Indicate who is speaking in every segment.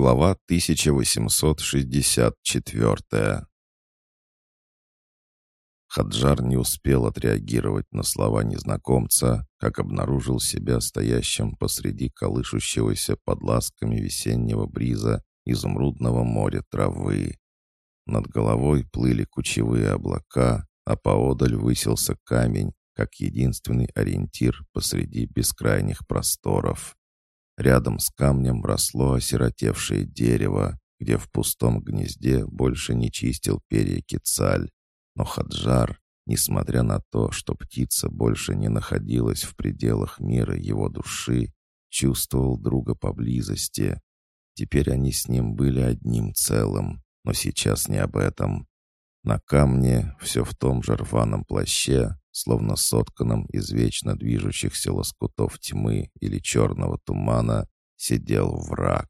Speaker 1: Глава 1864 Хаджар не успел отреагировать на слова незнакомца, как обнаружил себя стоящим посреди колышущегося под ласками весеннего бриза изумрудного моря травы. Над головой плыли кучевые облака, а поодаль высился камень, как единственный ориентир посреди бескрайних просторов. Рядом с камнем росло осиротевшее дерево, где в пустом гнезде больше не чистил перья кицаль. Но Хаджар, несмотря на то, что птица больше не находилась в пределах мира его души, чувствовал друга поблизости. Теперь они с ним были одним целым, но сейчас не об этом. На камне, все в том же рваном плаще, словно сотканном из вечно движущихся лоскутов тьмы или черного тумана, сидел враг.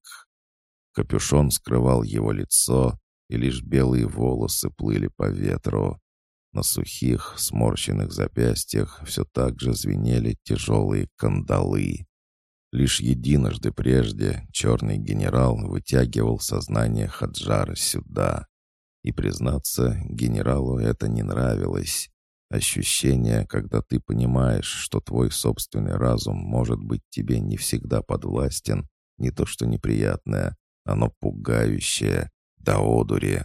Speaker 1: Капюшон скрывал его лицо, и лишь белые волосы плыли по ветру. На сухих, сморщенных запястьях все так же звенели тяжелые кандалы. Лишь единожды прежде черный генерал вытягивал сознание Хаджара сюда. И, признаться, генералу это не нравилось. Ощущение, когда ты понимаешь, что твой собственный разум может быть тебе не всегда подвластен, не то что неприятное, оно пугающее, до одури.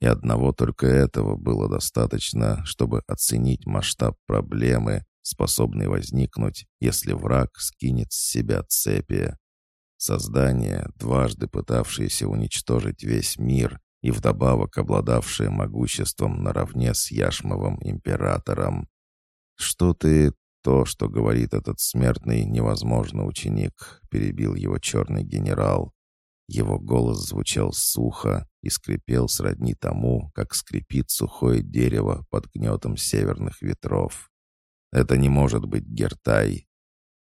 Speaker 1: И одного только этого было достаточно, чтобы оценить масштаб проблемы, способной возникнуть, если враг скинет с себя цепи. Создание, дважды пытавшееся уничтожить весь мир, и вдобавок обладавшая могуществом наравне с Яшмовым императором. «Что ты...» «То, что говорит этот смертный, невозможно, ученик», — перебил его черный генерал. Его голос звучал сухо и скрипел сродни тому, как скрипит сухое дерево под гнетом северных ветров. «Это не может быть Гертай».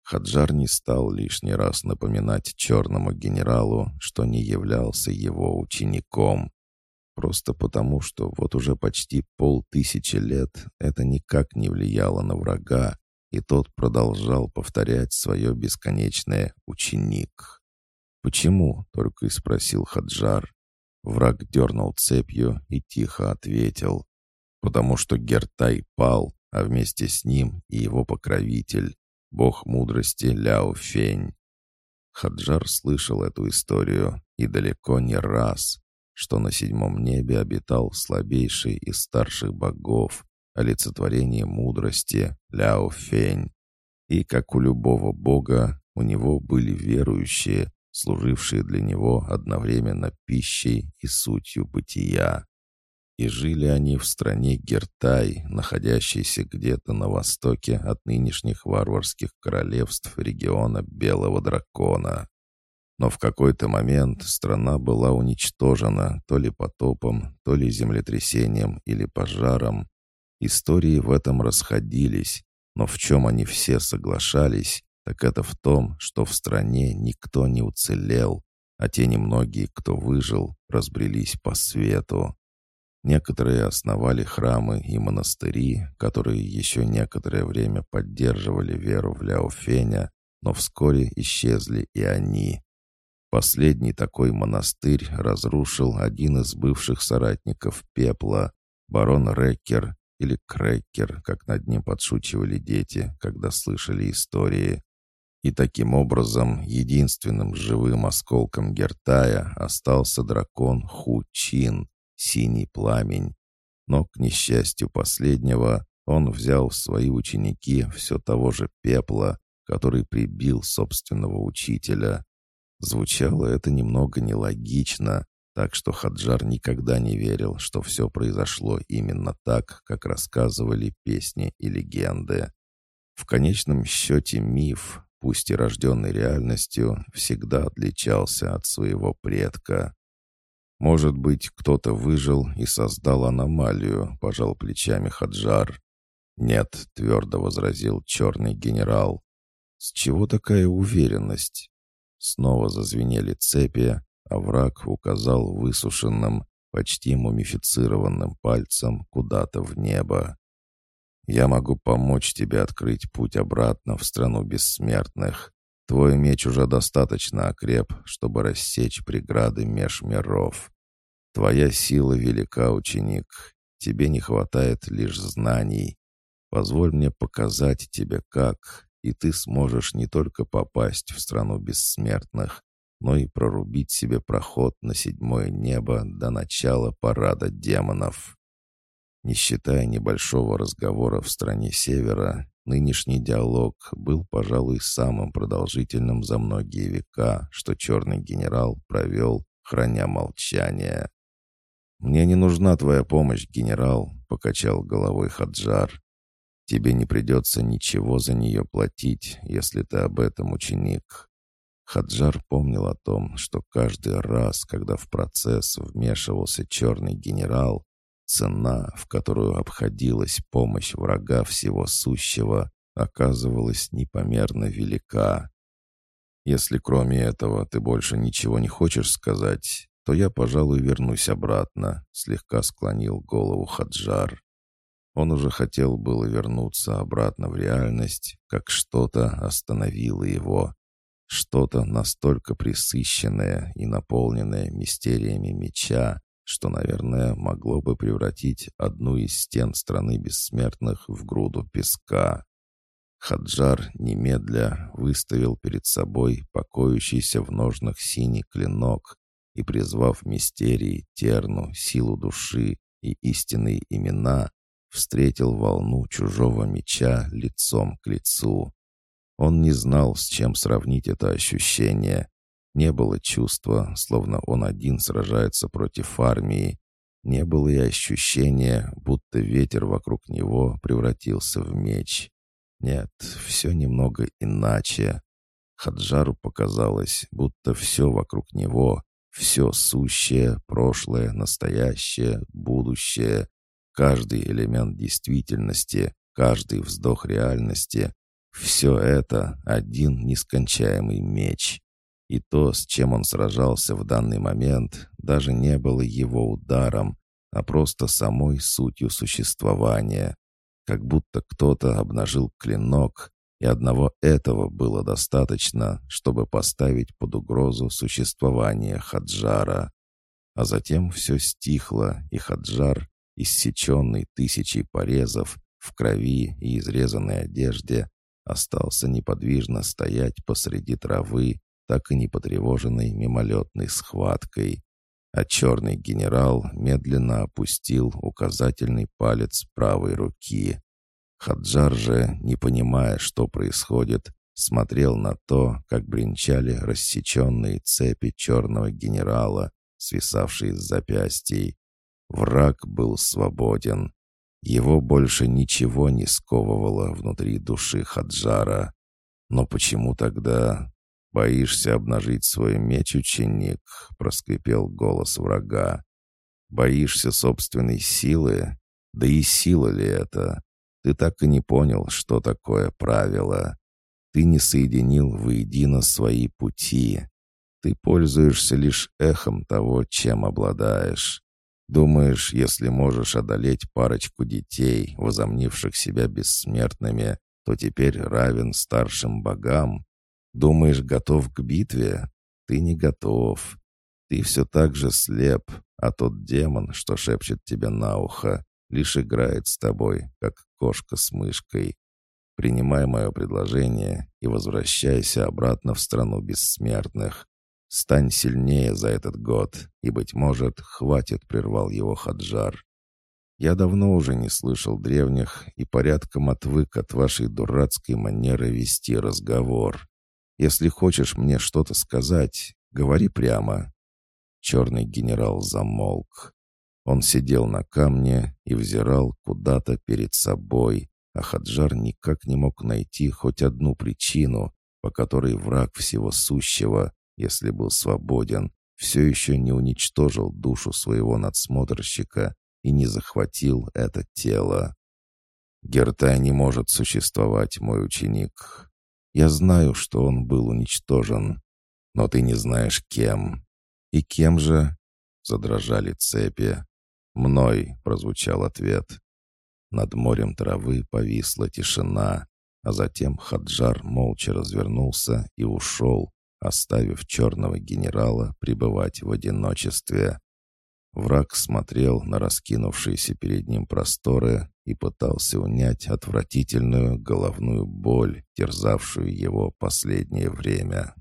Speaker 1: Хаджар не стал лишний раз напоминать черному генералу, что не являлся его учеником, Просто потому, что вот уже почти полтысячи лет это никак не влияло на врага, и тот продолжал повторять свое бесконечное «ученик». «Почему?» — только и спросил Хаджар. Враг дернул цепью и тихо ответил. «Потому что Гертай пал, а вместе с ним и его покровитель, бог мудрости Ляо Фень». Хаджар слышал эту историю и далеко не раз, что на седьмом небе обитал слабейший из старших богов, олицетворение мудрости Ляо Фень. И, как у любого бога, у него были верующие, служившие для него одновременно пищей и сутью бытия. И жили они в стране Гертай, находящейся где-то на востоке от нынешних варварских королевств региона Белого Дракона. Но в какой-то момент страна была уничтожена то ли потопом, то ли землетрясением или пожаром. Истории в этом расходились, но в чем они все соглашались, так это в том, что в стране никто не уцелел, а те немногие, кто выжил, разбрелись по свету. Некоторые основали храмы и монастыри, которые еще некоторое время поддерживали веру в Ляофеня, но вскоре исчезли и они. Последний такой монастырь разрушил один из бывших соратников Пепла, барон Реккер или Креккер, как над ним подшучивали дети, когда слышали истории. И таким образом единственным живым осколком Гертая остался дракон Хучин, синий пламень. Но, к несчастью последнего, он взял в свои ученики все того же пепла, который прибил собственного учителя. Звучало это немного нелогично, так что Хаджар никогда не верил, что все произошло именно так, как рассказывали песни и легенды. В конечном счете миф, пусть и рожденный реальностью, всегда отличался от своего предка. «Может быть, кто-то выжил и создал аномалию», — пожал плечами Хаджар. «Нет», — твердо возразил черный генерал. «С чего такая уверенность? Снова зазвенели цепи, а враг указал высушенным, почти мумифицированным пальцем куда-то в небо. «Я могу помочь тебе открыть путь обратно в страну бессмертных. Твой меч уже достаточно окреп, чтобы рассечь преграды меж миров. Твоя сила велика, ученик. Тебе не хватает лишь знаний. Позволь мне показать тебе как, и ты сможешь не только попасть в страну бессмертных, но и прорубить себе проход на седьмое небо до начала парада демонов. Не считая небольшого разговора в стране Севера, нынешний диалог был, пожалуй, самым продолжительным за многие века, что черный генерал провел, храня молчание. «Мне не нужна твоя помощь, генерал», — покачал головой Хаджар. «Тебе не придется ничего за нее платить, если ты об этом ученик». Хаджар помнил о том, что каждый раз, когда в процесс вмешивался черный генерал, Цена, в которую обходилась помощь врага всего сущего, оказывалась непомерно велика. Если кроме этого ты больше ничего не хочешь сказать, то я, пожалуй, вернусь обратно», — слегка склонил голову Хаджар. Он уже хотел было вернуться обратно в реальность, как что-то остановило его. Что-то настолько присыщенное и наполненное мистериями меча, что, наверное, могло бы превратить одну из стен страны бессмертных в груду песка. Хаджар немедля выставил перед собой покоящийся в ножнах синий клинок и, призвав мистерии, терну, силу души и истинные имена, встретил волну чужого меча лицом к лицу. Он не знал, с чем сравнить это ощущение, не было чувства, словно он один сражается против армии. Не было и ощущения, будто ветер вокруг него превратился в меч. Нет, все немного иначе. Хаджару показалось, будто все вокруг него, все сущее, прошлое, настоящее, будущее, каждый элемент действительности, каждый вздох реальности — все это один нескончаемый меч. И то, с чем он сражался в данный момент, даже не было его ударом, а просто самой сутью существования. Как будто кто-то обнажил клинок, и одного этого было достаточно, чтобы поставить под угрозу существование Хаджара. А затем все стихло, и Хаджар, иссеченный тысячей порезов, в крови и изрезанной одежде, остался неподвижно стоять посреди травы так и не потревоженной мимолетной схваткой. А черный генерал медленно опустил указательный палец правой руки. Хаджар же, не понимая, что происходит, смотрел на то, как бренчали рассеченные цепи черного генерала, свисавшие с запястий. Враг был свободен. Его больше ничего не сковывало внутри души Хаджара. Но почему тогда «Боишься обнажить свой меч, ученик?» — проскрипел голос врага. «Боишься собственной силы? Да и сила ли это? Ты так и не понял, что такое правило. Ты не соединил воедино свои пути. Ты пользуешься лишь эхом того, чем обладаешь. Думаешь, если можешь одолеть парочку детей, возомнивших себя бессмертными, то теперь равен старшим богам? Думаешь, готов к битве? Ты не готов. Ты все так же слеп, а тот демон, что шепчет тебе на ухо, лишь играет с тобой, как кошка с мышкой. Принимай мое предложение и возвращайся обратно в страну бессмертных. Стань сильнее за этот год, и, быть может, хватит, прервал его Хаджар. Я давно уже не слышал древних и порядком отвык от вашей дурацкой манеры вести разговор. Если хочешь мне что-то сказать, говори прямо». Черный генерал замолк. Он сидел на камне и взирал куда-то перед собой, а Хаджар никак не мог найти хоть одну причину, по которой враг всего сущего, если был свободен, все еще не уничтожил душу своего надсмотрщика и не захватил это тело. «Гертай не может существовать, мой ученик. Я знаю, что он был уничтожен, но ты не знаешь, кем. И кем же?» Задрожали цепи. «Мной», — прозвучал ответ. Над морем травы повисла тишина, а затем Хаджар молча развернулся и ушел, оставив черного генерала пребывать в одиночестве. Враг смотрел на раскинувшиеся перед ним просторы и пытался унять отвратительную головную боль, терзавшую его последнее время.